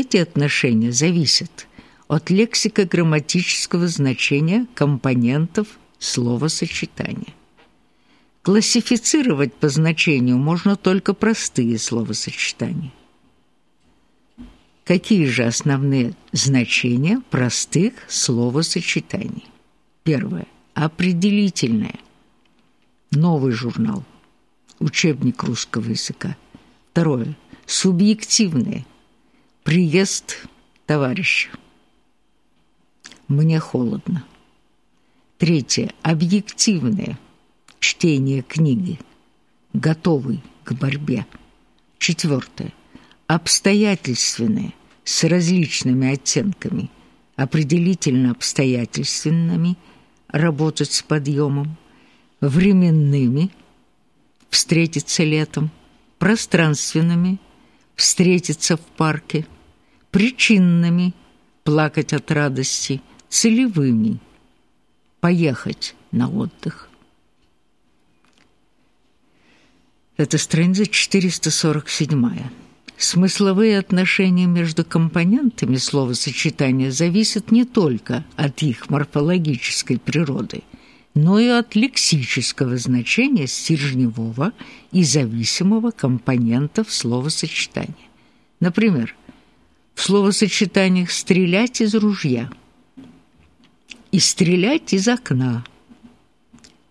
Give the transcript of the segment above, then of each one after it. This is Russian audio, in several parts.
Эти отношения зависят от лексико-грамматического значения компонентов словосочетания. Классифицировать по значению можно только простые словосочетания. Какие же основные значения простых словосочетаний? Первое. Определительное. Новый журнал. Учебник русского языка. Второе. Субъективное. Приезд товарища. Мне холодно. Третье. Объективное. Чтение книги. Готовый к борьбе. Четвертое. Обстоятельственное с различными оттенками, определительно обстоятельственными, работать с подъемом, временными, встретиться летом, пространственными, встретиться в парке, причинными, плакать от радости, целевыми, поехать на отдых. Это страница 447. Смысловые отношения между компонентами словосочетания зависят не только от их морфологической природы, но и от лексического значения стержневого и зависимого компонентов словосочетания. Например, в словосочетаниях «стрелять из ружья» и «стрелять из окна»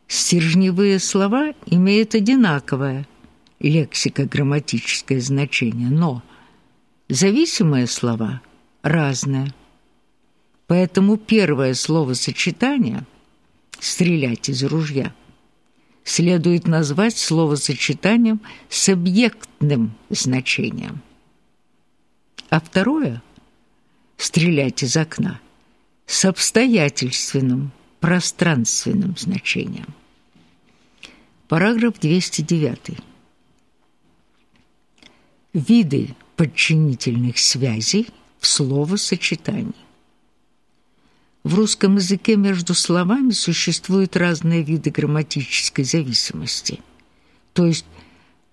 стержневые слова имеют одинаковое – лексико-грамматическое значение, но зависимые слова разные. Поэтому первое словосочетание «стрелять из ружья» следует назвать словосочетанием с объектным значением, а второе «стрелять из окна» с обстоятельственным, пространственным значением. Параграф 209 виды подчинительных связей в словосочетании. В русском языке между словами существуют разные виды грамматической зависимости, то есть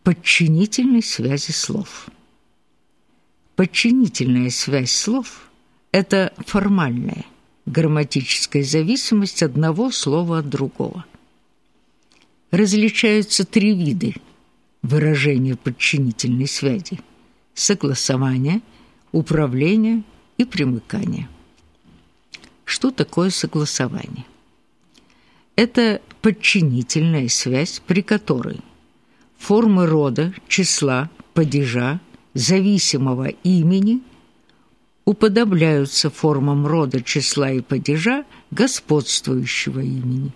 подчинительной связи слов. Подчинительная связь слов – это формальная грамматическая зависимость одного слова от другого. Различаются три вида – выражение подчинительной связи, согласование, управление и примыкание. Что такое согласование? Это подчинительная связь, при которой формы рода, числа, падежа, зависимого имени уподобляются формам рода, числа и падежа господствующего имени.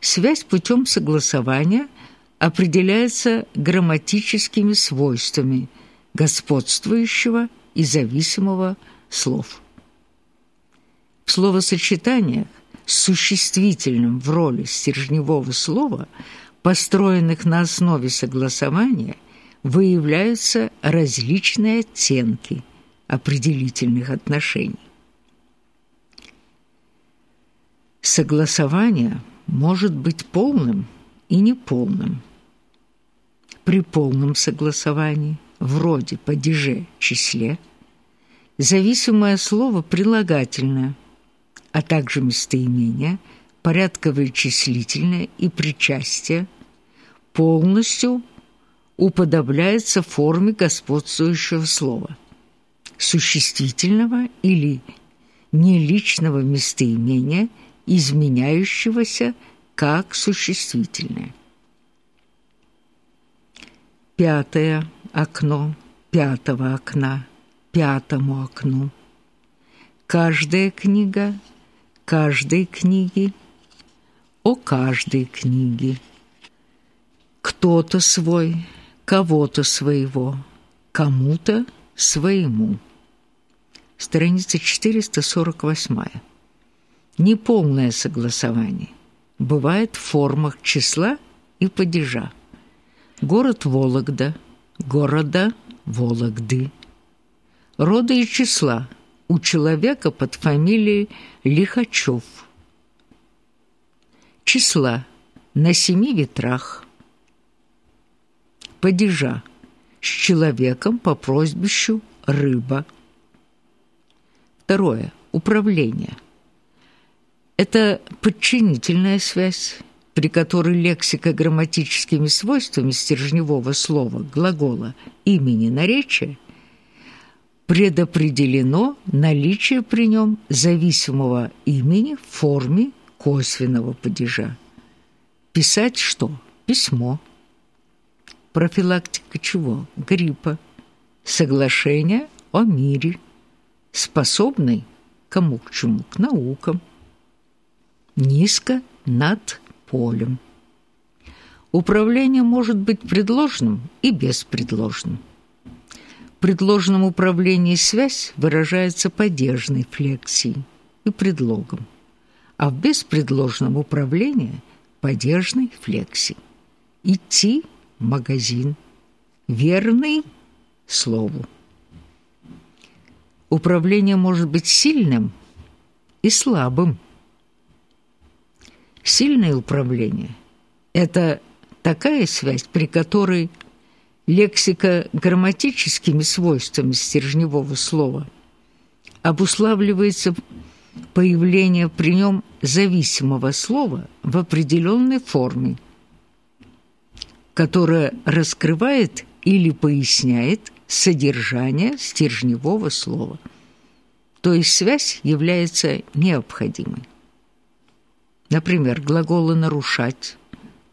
Связь путем согласования определяется грамматическими свойствами господствующего и зависимого слов. В словосочетаниях с существительным в роли стержневого слова, построенных на основе согласования, выявляются различные оттенки определительных отношений. Согласование может быть полным и неполным при полном согласовании, вроде падеже, числе, зависимое слово прилагательное, а также местоимение, порядковое числительное и причастие полностью уподобляется форме господствующего слова, существительного или неличного местоимения, изменяющегося как существительное пятое окно пятого окна пятому окну. Каждая книга каждой книги о каждой книге. Кто-то свой, кого-то своего, кому-то своему. Страница 448. Неполное согласование бывает в формах числа и падежа город Вологда, города Вологды. Рода и числа у человека под фамилией Лихачев. Числа на семи ветрах. Падежа с человеком по прозвищу рыба. Второе. Управление. Это подчинительная связь, при которой лексика грамматическими свойствами стержневого слова, глагола, имени, наречия предопределено наличие при нем зависимого имени в форме косвенного падежа. Писать что? Письмо. Профилактика чего? Гриппа. Соглашение о мире. Способный кому к чему? К наукам. Низко над полем. Управление может быть предложенным и беспредложным. В предложенном управлении связь выражается падежной флексией и предлогом, а в беспредложном управлении – падежной флексией. Идти магазин, верный слову. Управление может быть сильным и слабым – Сильное управление – это такая связь, при которой лексика грамматическими свойствами стержневого слова обуславливается появление при нем зависимого слова в определенной форме, которая раскрывает или поясняет содержание стержневого слова. То есть связь является необходимой. Например, глаголы «нарушать»,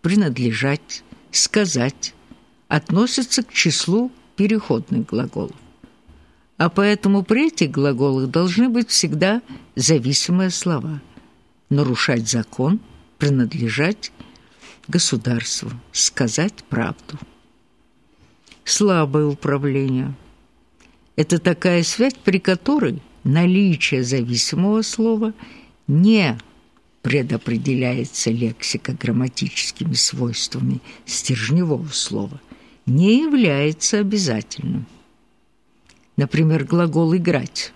«принадлежать», «сказать» относятся к числу переходных глаголов. А поэтому при этих глаголах должны быть всегда зависимые слова. Нарушать закон, принадлежать государству, сказать правду. Слабое управление – это такая связь, при которой наличие зависимого слова не – предопределяется лексика грамматическими свойствами стержневого слова, не является обязательным. Например, глагол «играть»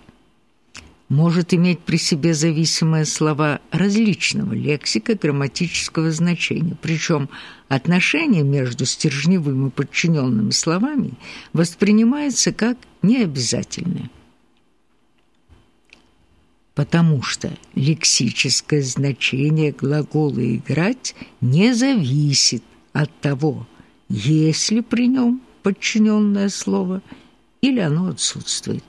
может иметь при себе зависимые слова различного лексика грамматического значения, причем отношение между стержневым и подчиненными словами воспринимается как необязательное потому что лексическое значение глагола «играть» не зависит от того, есть ли при нем подчиненное слово или оно отсутствует.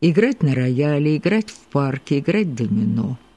Играть на рояле, играть в парке, играть в домино –